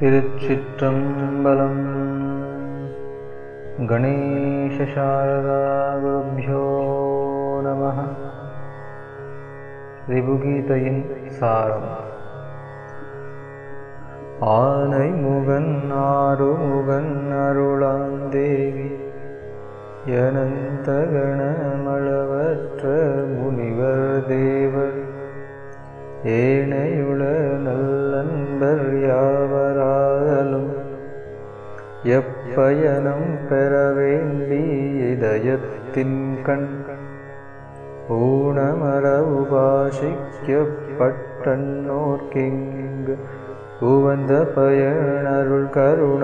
तिरुच्चित्रं बलं गणेशशारदागुभ्यो नमः। रिभुगीतयि साधम् आनयमुगन्नारुमुगन्नारु यनन्तगणमलवत्र मुनिवरदेव। ஏனையுள நல்லன்பர் யாவராலும் எப்பயனம் பெற வேண்டி இதயத்தின் கண் ஊனமர உபாசிக்கப்பட்டன்னோர்க்கிங்கு உவந்த பயனருள் கருணாமூர்த்தியாகி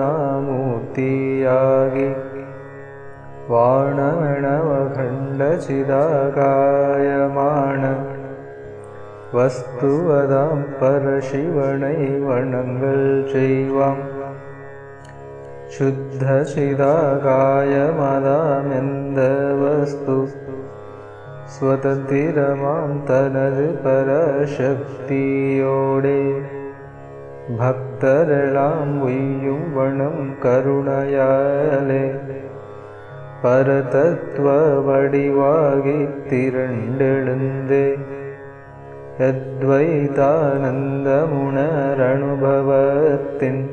வாணவணவகண்ட சிதாகாயமான वस्तुवदां परशिवणै वणङ्गं शुद्धशिदाकायमदामिन्दवस्तु स्वतधिरमां तनद् परशक्तियोडे भक्तरलाम्बुयुं वनं करुणयाले। परतत्त्ववडिवागितिरण्डलन्दे யத்வைதானந்தமுணரனுபவத்தின்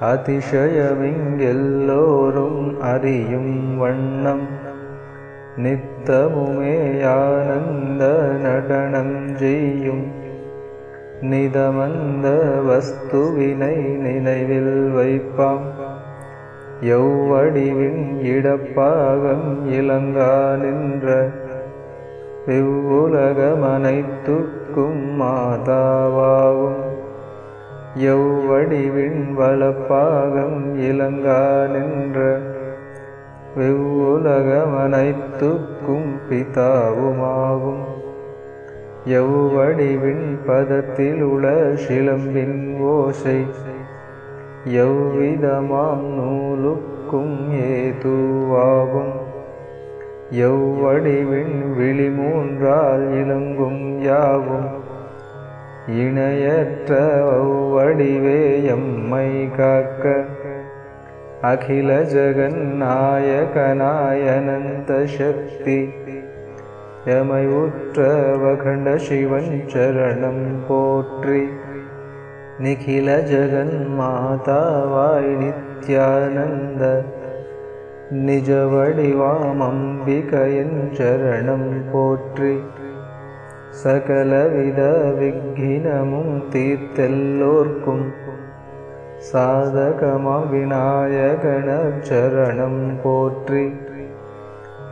அதிசயமிங்கெல்லோரும் அறியும் வண்ணம் நித்தமுமேயானந்த நடனம் செய்யும் நிதமந்த வஸ்துவினை நினைவில் வைப்பாம். யௌவடிவின் இடப்பாகம் இலங்கா நின்ற இவ்வுலகமனைத்துக்கும் மாதாவாகும் எவ்வடிவின் வளப்பாகம் இலங்கா நின்ற வெவ்வுலகமனைத்துக்கும் பிதாவுமாகும். எவ்வடிவின் பதத்தில் உள சிலம்பின் ஓசை எவ்விதமாம் நூலுக்கும் ஏதுவாகும். எவ்வடிவின் விழிமூன்றால் இலங்கும் யாவும் இணையற்ற ஒவ்வடிவே எம்மை காக்க அகில ஜகநாயகநாயனந்த சக்தி எமை உற்ற வகண்ட சிவன் சரணம் போற்றி நிகில ஜகன் நிஜ வடிவாம் சரணம் போற்றி. சகலவித விக்னமும் தீர்த்தெல்லோர்க்கும் சாதகமாம் விநாயகன சரணம் போற்றி.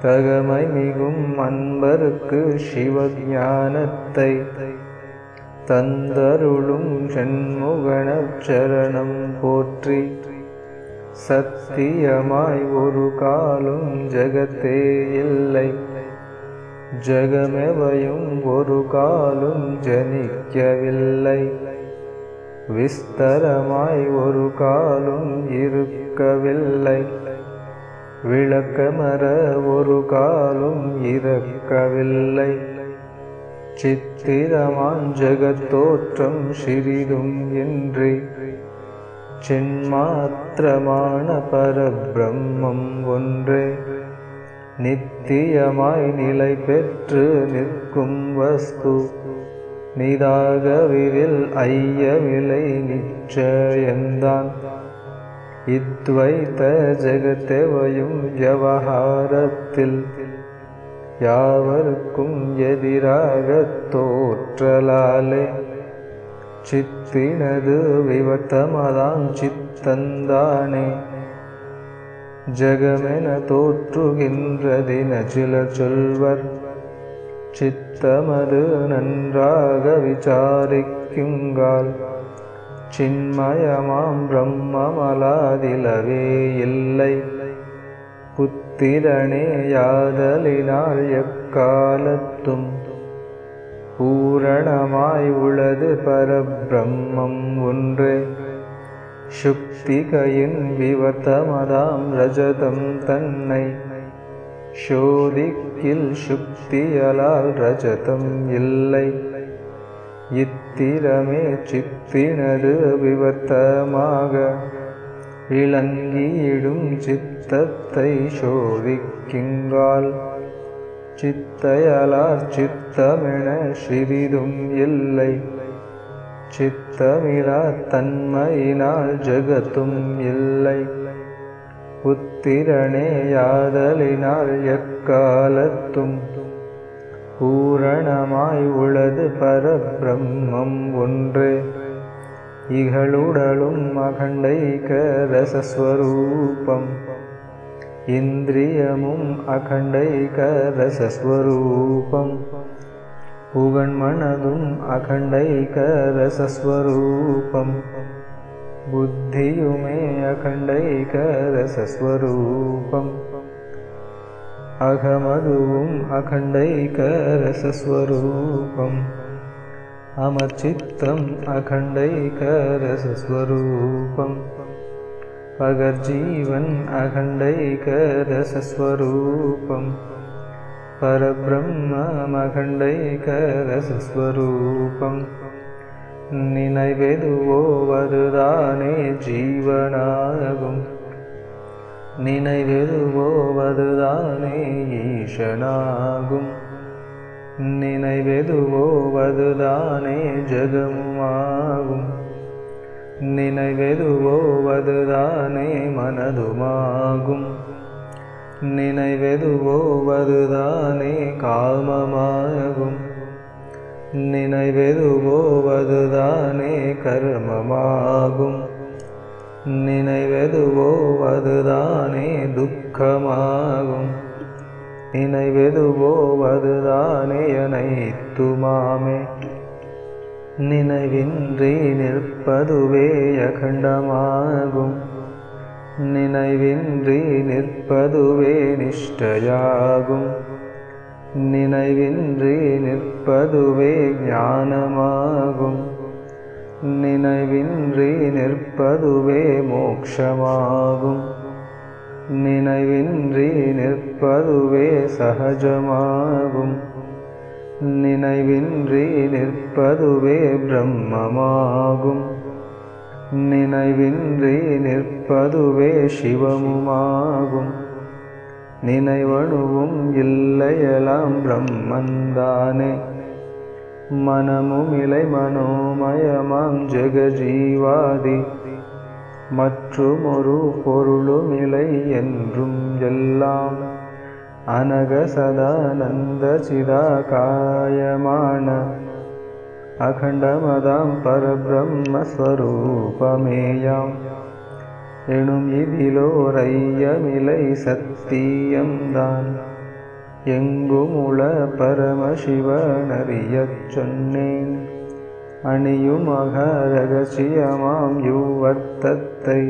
தகமை மிகும் அன்பருக்கு சிவஞானத்தை தந்தருளும் செண்முகன சரணம் போற்றி. சத்தியமாய் ஒரு காலும் ஜகத்தே இல்லை. ஜகமெவையும் ஒரு காலும் ஜனிக்கவில்லை. விஸ்தரமாய் ஒரு காலும் இருக்கவில்லை. விளக்கமர ஒரு காலும் இறக்கவில்லை. சித்திரமான் ஜகத்தோற்றம் சிறிதும் இன்றி சின்மாத்திரமான பரபிரம்மம் ஒன்றே. நித்தியமாய் நிலை பெற்று நிற்கும் வஸ்து நிதாகவிதில் ஐயமில்லை நிச்சயந்தான். இத்வைத்த ஜெகத்தேவையும் வியவகாரத்தில் யாவருக்கும் எதிராக தோற்றலாலே. சித்தினது விவர்த்தமதாம் சித்தந்தானே ஜகமென தோற்றுகின்றதின சிலர் சொல்வர் சித்தமது நன்றாக விசாரிக்குங்கால் சின்மயமாம் பிரம்மமலாதிலவே இல்லை புத்திரனே யாதலினால் எக்காலத்தும் பூரணமாய் உளது பரபிரம்மம் ஒன்றே. சுக்திகையின் விவர்த்தமதாம் ரஜதம் தன்னை. சோதிக்கில் சுக்தியலால் ரஜதம் இல்லை. இத்திரமே சித்தினது விவர்த்தமாக. விளங்கியிடும் சித்தத்தை சோதிக்கிங்கால் சித்தையலார் சித்தமென சிறிதும் இல்லை. சித்தமிலா தன்மையினால் ஜகத்தும் இல்லை. புத்திரனே யாதலினால் எக்காலத்தும் பூரணமாய் உளது பரபிரம்மம் ஒன்றே. இகழுடலும் அகண்டைக ரசஸ்வரூபம். इन्द्रियमुम् अखण्डैकरसस्वरूपम् पुगण्मणदुम् अखण्डैकरसस्वरूपम् बुद्धियुमे अखण्डैकरसस्वरूपम् अघमधुवम् अखण्डैकरसस्वरूपम् अमचित्तम् अखण्डैकरसस्वरूपम् अगर्जीवन् अखण्डैकरसस्वरूपं परब्रह्ममखण्डैकरसस्वरूपं निनैवेदुवो वरुदाने जीवनागुं निनैवेदुवो वरुदाने ईशनागुं निनैवेदुवो वधुदाने जगमुगुम् நினைவெதுவோவதுதானே மனதுமாகும். நினைவெதுவோவதுதானே காமமாகும். நினைவெதுவோவதுதானே கர்மமாகும். நினைவெதுவோவதுதானே துக்கமாகும். நினைவெதுவோவதுதானே அனைத்துமாமே நினைவின்றி நிற்பதுவே அகண்டமாகும் நினைவின்றி நிற்பதுவே நிஷ்டையாகும் நினைவின்றி நிற்பதுவே ஞானமாகும் நினைவின்றி நிற்பதுவே மோக்ஷமாகும் நினைவின்றி நிற்பதுவே சகஜமாகும் நினைவின்றி நிற்பதுவே பிரம்மமாகும். நினைவின்றி நிற்பதுவே சிவமுமாகும். நினைவணுவும் இல்லையெல்லாம் பிரம்மந்தானே மனமுமிலை மனோமயமாம் ஜெகஜீவாதி. பொருளும் பொருளுமிலை என்றும் எல்லாம் அனக சதானந்த சிதாகாயமான அகண்டமதாம் பரபிரம்மஸ்வரூபமேயாம் எனும் இதிலோரையமிலை சத்தியம்தான் எங்குமுள பரமசிவனறியச் சொன்னேன் அணியுமக ரகசியமாம் யுவர்த்தத்தை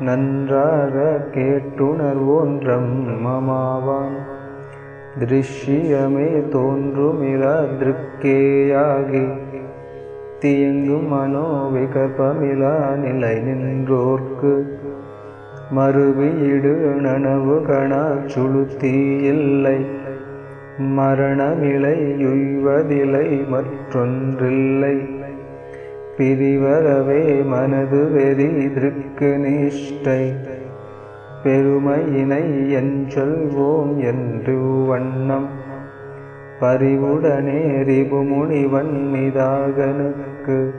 நன்றார கேட்டுணர்வோன்றம் மமாவான். திருஷ்யமே தோன்றுமிரா திருக்கேயாகி தீங்கும் மனோ விகற்பமிலா நிலை நின்றோர்க்கு. மறுவியிடு நனவு கணா சுளுத்தி இல்லை மரணமிலை யுய்வதிலை மற்றொன்றில்லை. பிரிவரவே மனது வெறி திருக்கு நிஷ்டை. பெருமையினை என் சொல்வோம் என்று வண்ணம். பரிவுடனே ரிபுமுனிவன் மிதாகனுக்கு.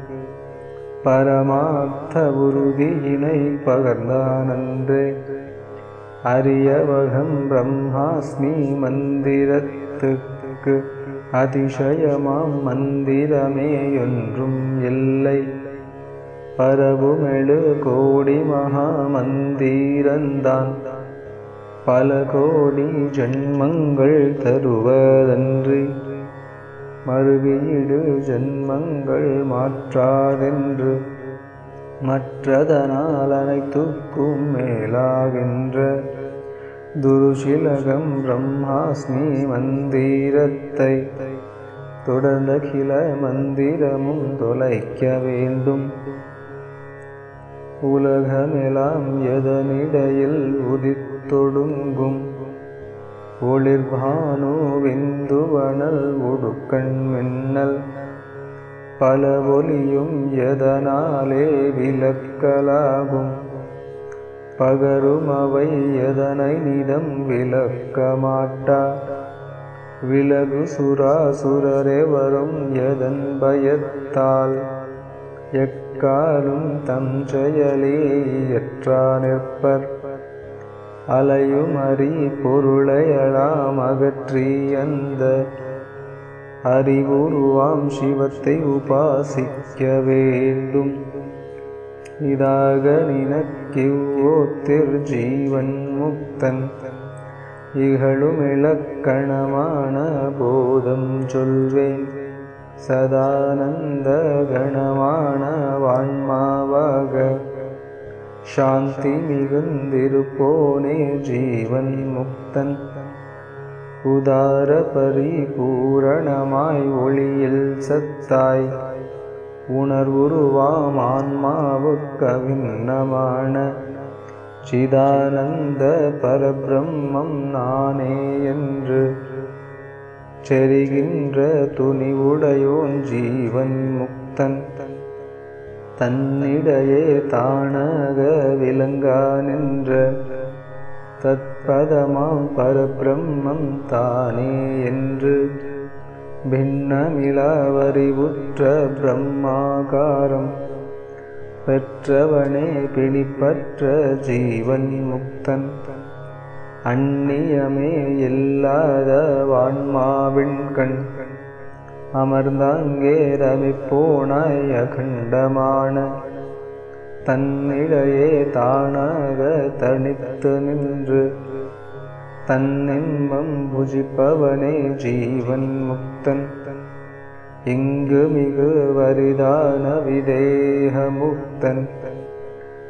பரமார்த்த உறுதியினை பகர்ந்தானன்றே. அரியவகம் பிரம்மாஸ்மி மந்திரத்துக்கு. அதிசயமாம் மந்திரமே ஒன்றும் இல்லை. பரவுமெழு கோடி மகா மந்திரந்தான் பல கோடி ஜன்மங்கள் தருவதன்றி மறுவீடு ஜன்மங்கள் மாற்றாதென்று மற்றதனால் அனைத்துக்கும் மேலாகின்ற துருஷிலகம் பிரம்மாஸ்மி மந்திரத்தை தொடர்ந்த கில மந்திரமும் தொலைக்க வேண்டும். உலகமெலாம் எதனிடையில் உதித்தொடுங்கும்? ஒளிர்பானு விந்துவனல் உடுக்கண் மின்னல். பல ஒலியும் எதனாலே விளக்கலாகும்? பகரும் அவை எதனை நிதம் விளக்க மாட்டா? விலகு சுராசுரரெவரும் எதன் பயத்தால்? எக்காலும் தம் செயலே இயற்றா நிற்பர். அலையுமறி பொருளையலாம் அகற்றி அந்த அறிவுருவாம் சிவத்தை உபாசிக்க வேண்டும். இதாக நினக்கிவ்வோத்திர் ஜீவன் முக்தன். இகழும் இலக்கணமான போதம் சொல்வேன். சதானந்தகணமானவான்மாவாக சாந்தி மிகுந்திருப்போனே ஜீவன் முக்தன் உதார பரிபூரணமாய் ஒளியில் சத்தாய் உணர்வுருவாம் ஆன்மாவுக்கவின்னமான சிதானந்த பரபிரம்மம் நானே என்று செரிகின்ற துணிவுடையோன் ஜீவன் முக்தன். தன்னிடையே தானாக விளங்கா நின்ற தத்பதமாம் பரபிரம்மம் தானே என்று பின்னமிலாவறிவுற்ற பிரம்மாகாரம் பெற்றவனே பிணிப்பற்ற ஜீவன் முக்தன். அந்நியமே இல்லாத வான்மாவின் கண். அமர்ந்தங்கே ரமிப்போனாய் அகண்டமான. தன்னிடையே தானாக தனித்து நின்று. தன்னின்பம் புஜிப்பவனே ஜீவன் முக்தன். இங்கு மிகு வரிதான விதேக முக்தன்.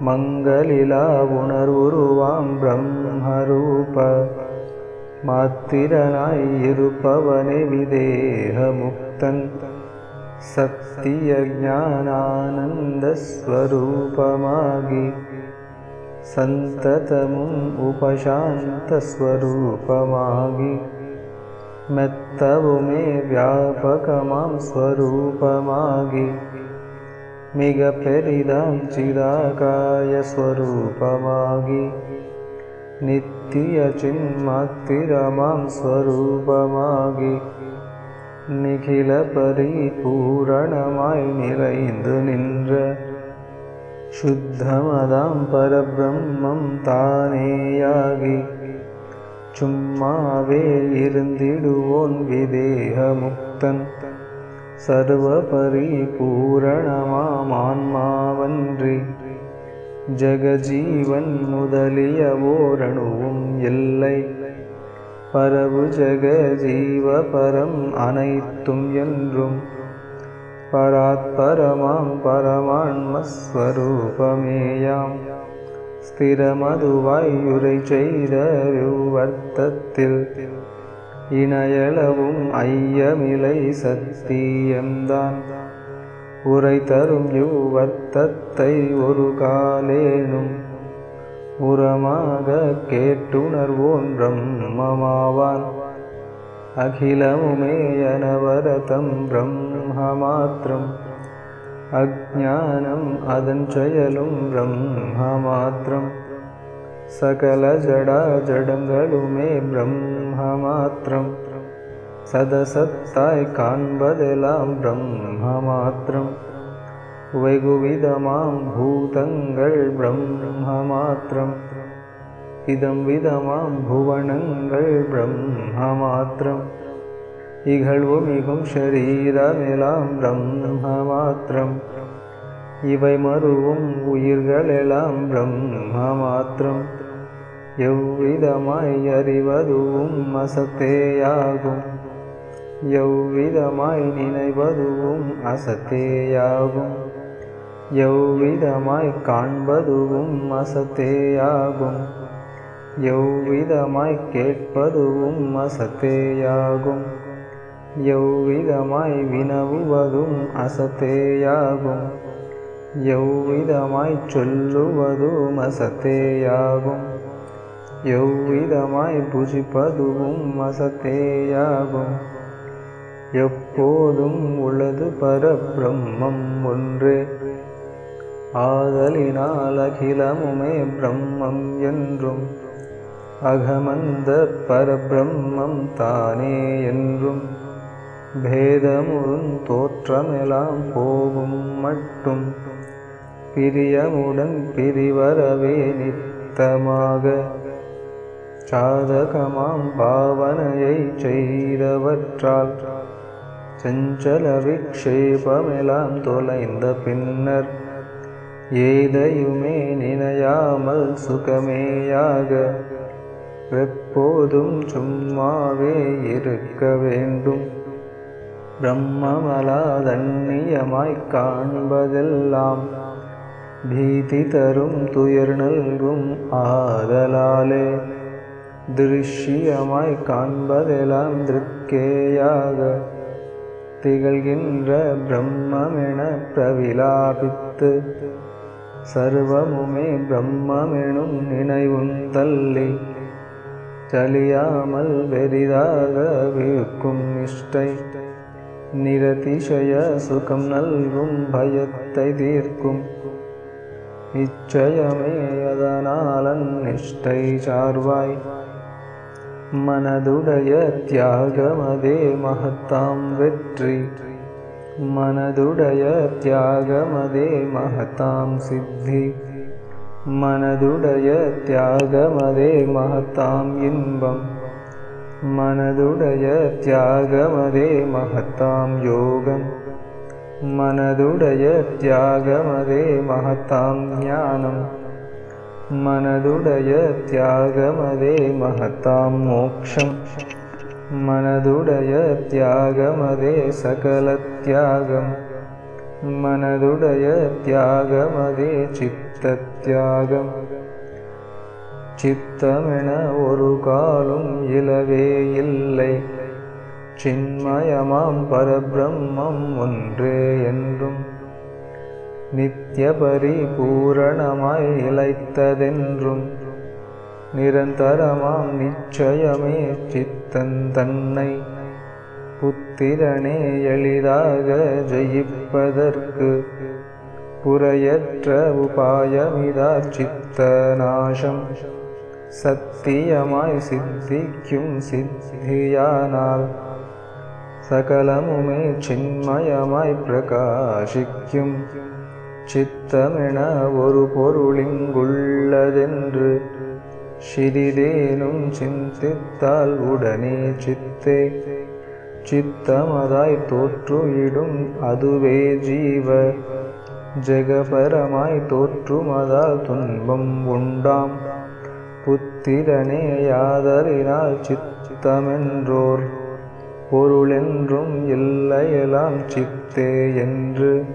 மங்களிலா உணர்வுருவாம் பிரம்மரூப மாத்திரனாய் இருப்பவனே விதேக முக்தன் சத்திய ஞானானந்த ஸ்வரூபமாகி சந்ததமும் உபசாந்த ஸ்வரூபமாகி மெத்தவுமே வியாபகமாம் ஸ்வரூபமாகி மிக பெரிதாம் சிதாகாய ஸ்வரூபமாகி நித்திய சின்மாத்திரமாம் ஸ்வரூபமாகி நிகில பரிபூரணமாய் நிறைந்து நின்ற சுத்தமதாம் பரபிரம்மம் தானேயாகி சும்மாவே இருந்திடுவோன் விதேக முக்தன் சர்வ பரிபூரணமாம் ஆன்மாவன்றி ஜகஜீவன் முதலிய ஓரணுவும் இல்லை பரவு ஜக ஜீவ பரம் அனைத்தும் என்றும் பராத்பரமாம் பரமான்மஸ்வரூபமேயாம் ஸ்திரமதுவாயுரை செய்த வர்த்தத்தில் இணையளவும் ஐயமிலை சத்தியம்தான். உரை தரும் யுவர்த்தத்தை ஒரு காலேனும் உரமாக கேட்டுணர்வோன் பிரம்மமாவான் அகிலமுமேயனவரதம் பிரம்மமாத்திரம் அஜானம் அதன் செயலும் பிரம்மமாத்திரம். सकलजडाजडङ्गलु मे ब्रह्म मातरं त्रं सदसत्ताय्कान्वदलां ब्रह्म भूतङ्गल् ब्रह्ममात्रम् इदं विदमां भुवनङ्गल् ब्रह्ममात्रम् मातरं शरीरमिलां ब्रह्ममात्रम्। இவை மருவும் இவை மறுவும் உயிர்களெல்லாம் பிரம்மமாத்திரம். எவ்விதமாய் அறிவதுவும் அசத்தேயாகும். எவ்விதமாய் நினைவதுவும் அசத்தேயாகும். எவ்விதமாய் காண்பதுவும் அசத்தேயாகும். எவ்விதமாய் கேட்பதுவும் அசத்தேயாகும். எவ்விதமாய் வினவுவதும் அசத்தேயாகும். எவ்விதமாய் சொல்லுவதும் அசத்தேயாகும் எவ்விதமாய் புஜிப்பதுவும் அசத்தேயாகும் எப்போதும் உளது பரபிரம்மம் ஒன்றே. ஆதலினால் அகிலமுமே பிரம்மம் என்றும் அகமந்த பரபிரம்மம் தானே என்றும் பேதமுறும் தோற்றமெல்லாம் போகும் மட்டும். பிரியமுடன் பிரிவரவே நித்தமாக. சாதகமாம் பாவனையை செய்தவற்றால் செஞ்சல விக்ஷேபமெல்லாம் தொலைந்த பின்னர் ஏதையுமே நினையாமல் சுகமேயாக எப்போதும் சும்மாவே இருக்க வேண்டும். பிரம்மமலாதன்னியமாய்க் காண்பதெல்லாம் பீதி தரும் துயர் நல்கும் ஆதலாலே திருஷ்யமாய் காண்பதெல்லாம் திருக்கேயாக திகழ்கின்ற பிரம்மென பிரவிலாபித்து சர்வமுமே பிரம்மெனும் நினைவும் தள்ளி சலியாமல் பெரிதாக விற்கும் நிஷ்டை நிரதிசய சுகம் நல்கும் பயத்தை தீர்க்கும் நிச்சயமே அதனாலன் நிஷ்டை சார்வாய் மனதுடைய தியாகமதே மகத்தாம் வெற்றி மனதுடைய தியாகமதே மகத்தாம் சித்தி மனதுடைய தியாகமதே மகத்தாம் இன்பம் மனதுடைய தியாகமதே மகத்தாம் யோகம் மனதுடைய தியாகமதே மகத்தாம் ஞானம் மனதுடைய தியாகமதே மகத்தாம் மோக்ஷம் மனதுடைய தியாகமதே சகல தியாகம் மனதுடைய தியாகமதே சித்த தியாகம் சித்தமென ஒரு காலும் இலவே இல்லை சின்மயமாம் பரபிரம்மம் ஒன்றே என்றும் நித்திய பரிபூரணமாய் இழைத்ததென்றும் நிரந்தரமாம் நிச்சயமே சித்தன் தன்னை புத்திரனே எளிதாக ஜெயிப்பதற்கு புறையற்ற உபாயமிதா சித்த நாசம் சத்தியமாய் சித்திக்கும் சித்தியானால் சகலமுமே சின்மயமாய் பிரகாசிக்கும் சித்தமென ஒரு பொருளிங்குள்ளதென்று சிறிதேனும் சிந்தித்தால் உடனே சித்தே. சித்தமதாய் தோற்றுவிடும் அதுவே ஜீவ. ஜெகபரமாய் தோற்றுமதால் துன்பம் உண்டாம். புத்திரனே யாதறினால் சித்தமென்றோர். பொருளென்றும் இல்லையெல்லாம் சித்தே என்று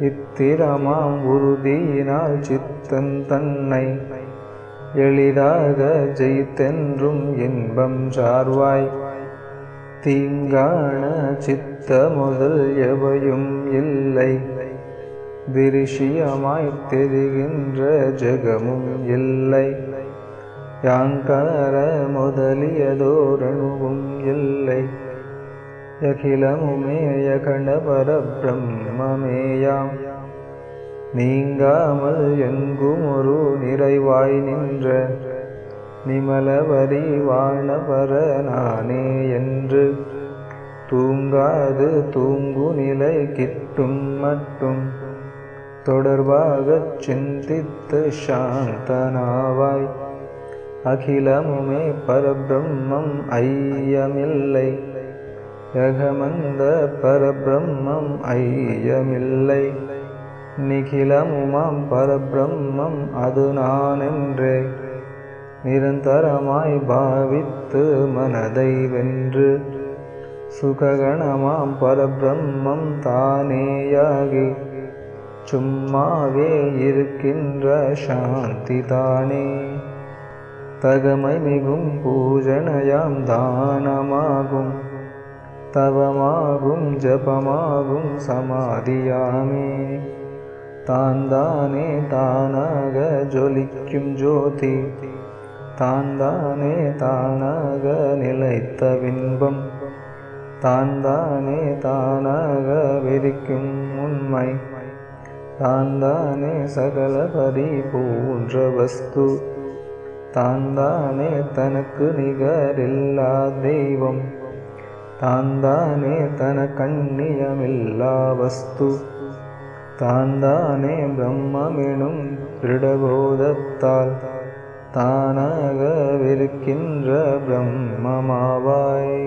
இத்திரமாம் உறுதியினால் சித்தன் தன்னை எளிதாக ஜெயித்தென்றும் இன்பம் சார்வாய். தீங்கான சித்த முதல் எவையும் இல்லை. திருஷியமாய்த் தெரிகின்ற ஜெகமும் இல்லை. யாங்கார முதலியதோரணுவும் இல்லை. அகிலமுமே கணபர பரபிரம்மமேயாம் நீங்காமல் எங்கும் ஒரு நிறைவாய் நின்ற நிமலவரி வாணபர நானே என்று தூங்காது தூங்கு நிலை கிட்டும் மட்டும். தொடர்பாகச் சிந்தித்து சாந்தனாவாய் அகிலமுமே பரபிரம்மம் ஐயமில்லை. யகமந்த பரபிரம்மம் ஐயமில்லை. நிகிலமுமாம் பரபிரம்மம் அது நானென்றே. நிரந்தரமாய் பாவித்து மனதை வென்று சுககணமாம் பரபிரம்மம் தானேயாகி சும்மாவே இருக்கின்ற சாந்தி தானே. தகமை மிகும் பூஜனையாம் தானமாகும் தவமாகும் ஜபமாகும் சமாதியாமே தான் தானே தானாக ஜொலிக்கும் ஜோதி தான் தானே தானாக நிலைத்த பின்பம் தான் தானே தானாக விரிக்கும் உண்மை தான் தானே சகல பரிபூன்ற வஸ்து தான் தானே தனக்கு நிகரில்லா தெய்வம். தான் தானே தன கண்ணியமில்லா வஸ்து. தான் தானே பிரம்மெனும் திருடபோதத்தால் தானாக விருக்கின்ற பிரம்மமாவாய்.